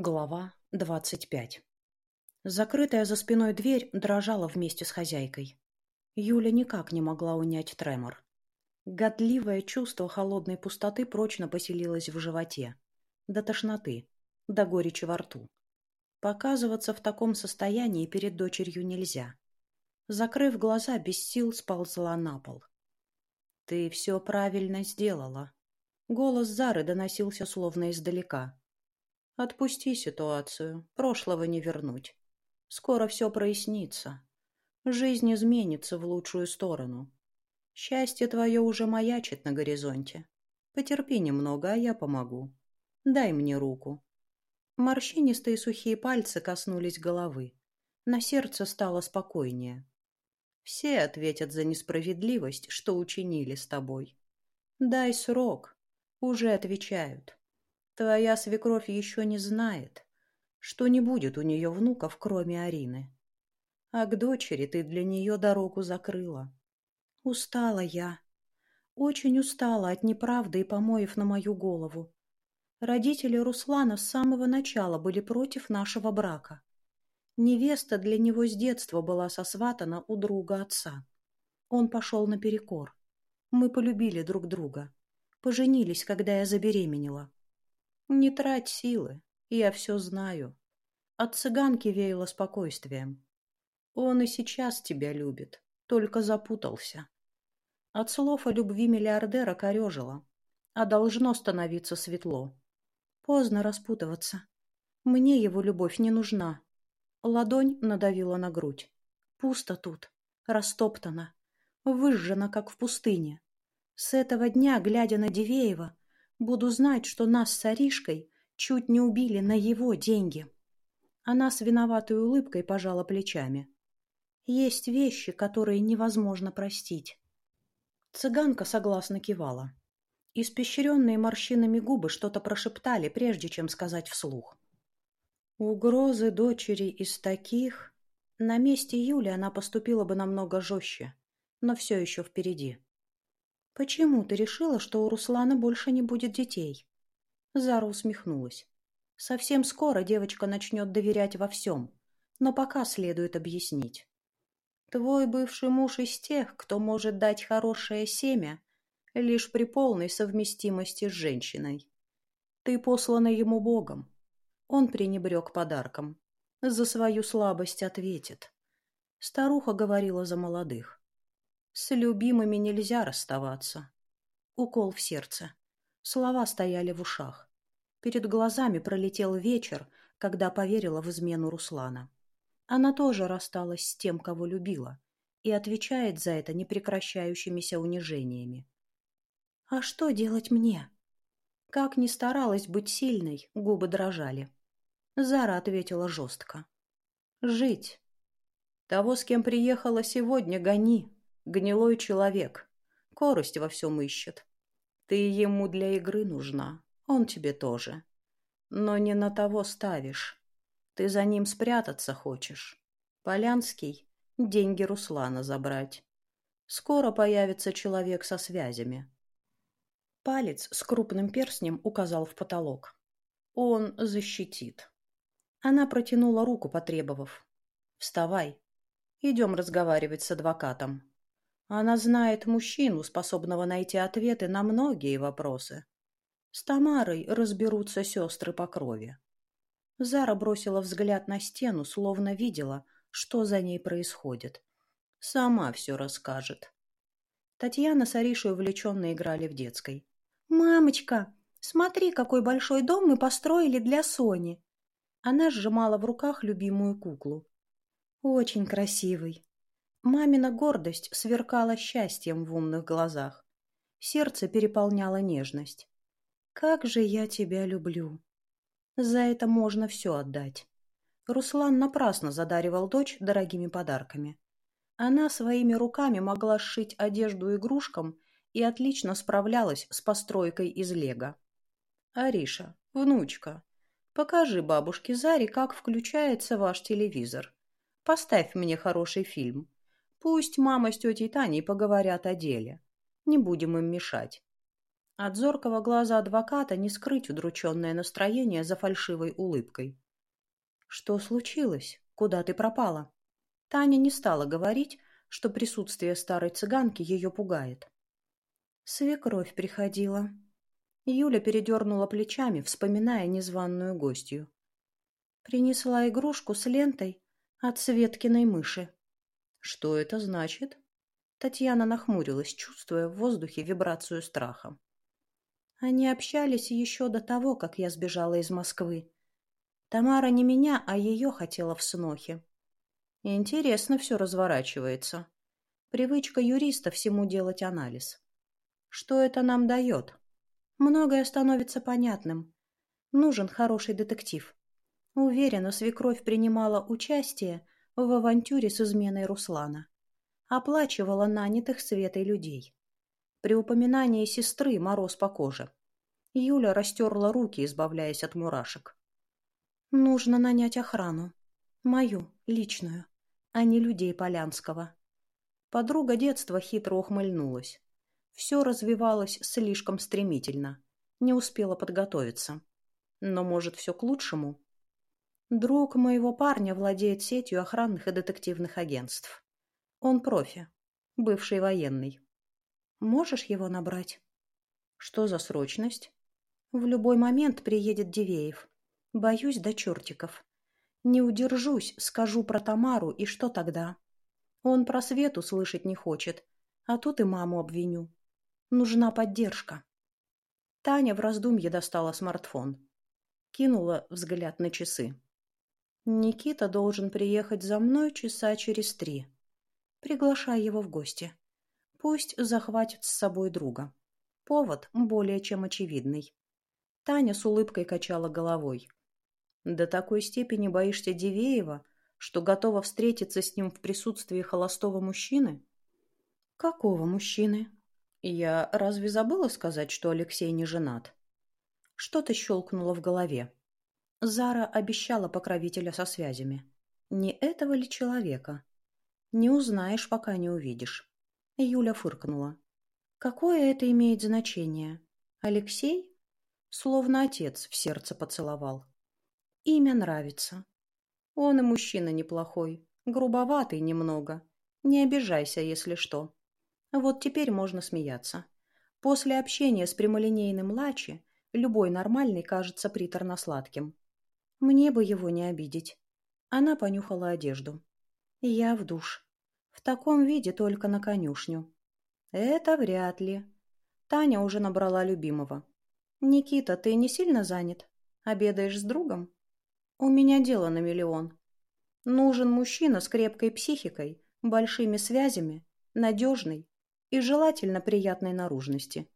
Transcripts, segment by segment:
Глава двадцать пять Закрытая за спиной дверь дрожала вместе с хозяйкой. Юля никак не могла унять тремор. Годливое чувство холодной пустоты прочно поселилось в животе. До тошноты, до горечи во рту. Показываться в таком состоянии перед дочерью нельзя. Закрыв глаза, без сил сползла на пол. «Ты все правильно сделала». Голос Зары доносился словно издалека. Отпусти ситуацию, прошлого не вернуть. Скоро все прояснится. Жизнь изменится в лучшую сторону. Счастье твое уже маячит на горизонте. Потерпи немного, а я помогу. Дай мне руку. Морщинистые сухие пальцы коснулись головы. На сердце стало спокойнее. Все ответят за несправедливость, что учинили с тобой. Дай срок. Уже отвечают. Твоя свекровь еще не знает, что не будет у нее внуков, кроме Арины. А к дочери ты для нее дорогу закрыла. Устала я. Очень устала от неправды и помоев на мою голову. Родители Руслана с самого начала были против нашего брака. Невеста для него с детства была сосватана у друга отца. Он пошел наперекор. Мы полюбили друг друга. Поженились, когда я забеременела. Не трать силы, я все знаю. От цыганки веяло спокойствием. Он и сейчас тебя любит, только запутался. От слов о любви миллиардера корежило, а должно становиться светло. Поздно распутываться. Мне его любовь не нужна. Ладонь надавила на грудь. Пусто тут, растоптано, выжжено, как в пустыне. С этого дня, глядя на Дивеева, Буду знать, что нас с Аришкой чуть не убили на его деньги. Она с виноватой улыбкой пожала плечами. Есть вещи, которые невозможно простить. Цыганка согласно кивала. Испещренные морщинами губы что-то прошептали, прежде чем сказать вслух. Угрозы дочери из таких... На месте Юли она поступила бы намного жестче, но все еще впереди. «Почему ты решила, что у Руслана больше не будет детей?» Зара усмехнулась. «Совсем скоро девочка начнет доверять во всем, но пока следует объяснить. Твой бывший муж из тех, кто может дать хорошее семя, лишь при полной совместимости с женщиной. Ты послана ему Богом. Он пренебрег подарком. За свою слабость ответит. Старуха говорила за молодых. С любимыми нельзя расставаться. Укол в сердце. Слова стояли в ушах. Перед глазами пролетел вечер, когда поверила в измену Руслана. Она тоже рассталась с тем, кого любила, и отвечает за это непрекращающимися унижениями. «А что делать мне?» Как ни старалась быть сильной, губы дрожали. Зара ответила жестко. «Жить. Того, с кем приехала сегодня, гони. Гнилой человек. Корость во всем ищет. Ты ему для игры нужна. Он тебе тоже. Но не на того ставишь. Ты за ним спрятаться хочешь. Полянский — деньги Руслана забрать. Скоро появится человек со связями. Палец с крупным перстнем указал в потолок. Он защитит. Она протянула руку, потребовав. «Вставай. Идем разговаривать с адвокатом». Она знает мужчину, способного найти ответы на многие вопросы. С Тамарой разберутся сестры по крови. Зара бросила взгляд на стену, словно видела, что за ней происходит. Сама все расскажет. Татьяна с Аришей увлеченно играли в детской. «Мамочка, смотри, какой большой дом мы построили для Сони!» Она сжимала в руках любимую куклу. «Очень красивый. Мамина гордость сверкала счастьем в умных глазах. Сердце переполняло нежность. «Как же я тебя люблю!» За это можно все отдать. Руслан напрасно задаривал дочь дорогими подарками. Она своими руками могла сшить одежду игрушкам и отлично справлялась с постройкой из лего. «Ариша, внучка, покажи бабушке Заре, как включается ваш телевизор. Поставь мне хороший фильм. Пусть мама с тетей Таней поговорят о деле. Не будем им мешать. От зоркого глаза адвоката не скрыть удрученное настроение за фальшивой улыбкой. «Что случилось? Куда ты пропала?» Таня не стала говорить, что присутствие старой цыганки ее пугает. Свекровь приходила. Юля передернула плечами, вспоминая незваную гостью. Принесла игрушку с лентой от Светкиной мыши. Что это значит? Татьяна нахмурилась, чувствуя в воздухе вибрацию страха. Они общались еще до того, как я сбежала из Москвы. Тамара не меня, а ее хотела в снохе. Интересно все разворачивается. Привычка юриста всему делать анализ. Что это нам дает? Многое становится понятным. Нужен хороший детектив. Уверена, свекровь принимала участие в авантюре с изменой Руслана. Оплачивала нанятых Светой людей. При упоминании сестры мороз по коже. Юля растерла руки, избавляясь от мурашек. «Нужно нанять охрану. Мою, личную, а не людей Полянского». Подруга детства хитро ухмыльнулась. Все развивалось слишком стремительно. Не успела подготовиться. Но, может, все к лучшему? Друг моего парня владеет сетью охранных и детективных агентств. Он профи, бывший военный. Можешь его набрать? Что за срочность? В любой момент приедет Дивеев. Боюсь до чертиков. Не удержусь, скажу про Тамару, и что тогда? Он про Свету слышать не хочет, а тут и маму обвиню. Нужна поддержка. Таня в раздумье достала смартфон. Кинула взгляд на часы. Никита должен приехать за мной часа через три. Приглашай его в гости. Пусть захватит с собой друга. Повод более чем очевидный. Таня с улыбкой качала головой. До такой степени боишься Дивеева, что готова встретиться с ним в присутствии холостого мужчины? Какого мужчины? Я разве забыла сказать, что Алексей не женат? Что-то щелкнуло в голове. Зара обещала покровителя со связями. Не этого ли человека? Не узнаешь, пока не увидишь. Юля фыркнула. Какое это имеет значение? Алексей? Словно отец в сердце поцеловал. Имя нравится. Он и мужчина неплохой, грубоватый немного. Не обижайся, если что. Вот теперь можно смеяться. После общения с прямолинейным Лачи любой нормальный кажется приторно-сладким. Мне бы его не обидеть. Она понюхала одежду. Я в душ. В таком виде только на конюшню. Это вряд ли. Таня уже набрала любимого. Никита, ты не сильно занят? Обедаешь с другом? У меня дело на миллион. Нужен мужчина с крепкой психикой, большими связями, надежный и желательно приятной наружности.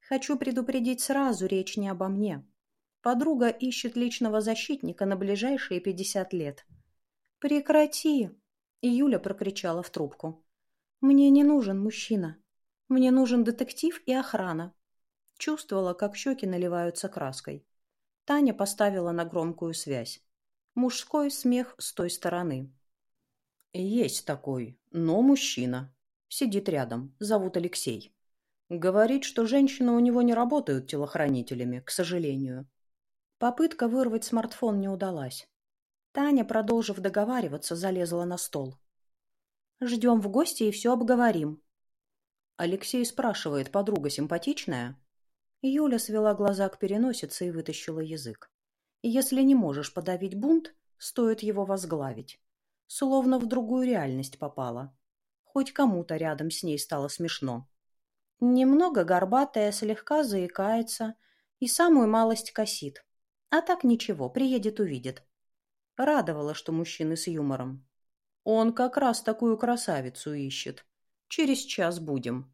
Хочу предупредить сразу, речь не обо мне. Подруга ищет личного защитника на ближайшие пятьдесят лет. «Прекрати!» — Юля прокричала в трубку. «Мне не нужен мужчина. Мне нужен детектив и охрана». Чувствовала, как щеки наливаются краской. Таня поставила на громкую связь. Мужской смех с той стороны. «Есть такой, но мужчина. Сидит рядом. Зовут Алексей. Говорит, что женщины у него не работают телохранителями, к сожалению. Попытка вырвать смартфон не удалась. Таня, продолжив договариваться, залезла на стол. «Ждем в гости и все обговорим». Алексей спрашивает, подруга симпатичная? Юля свела глаза к переносице и вытащила язык. Если не можешь подавить бунт, стоит его возглавить. Словно в другую реальность попала. Хоть кому-то рядом с ней стало смешно. Немного горбатая, слегка заикается и самую малость косит. А так ничего, приедет увидит. Радовало, что мужчины с юмором. Он как раз такую красавицу ищет. Через час будем.